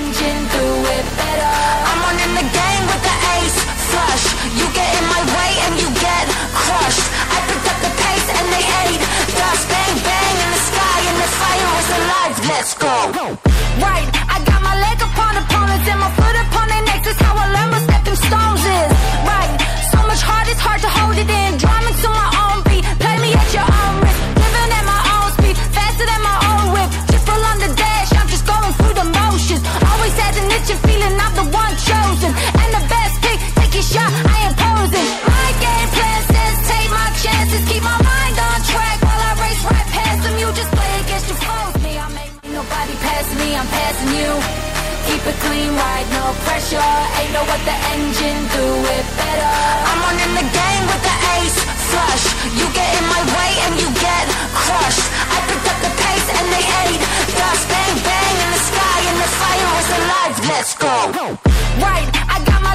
engine, do it better. I'm running the game with the ace flush. You get in my way and you get crushed. I picked up the pace and they ate dust. Bang bang in the sky and the fire is alive. Let's go. I posing. My game plan says take my chances, keep my mind on track while I race right past them. You just play against. Me, I make nobody pass me, I'm passing you. Keep it clean, no pressure. Ain't what the engine do it better. I'm the game with the ace flush. You get in my way and you get crushed. I picked up the pace and they ate bang in the sky and the fire is alive. Let's go. Right, I got my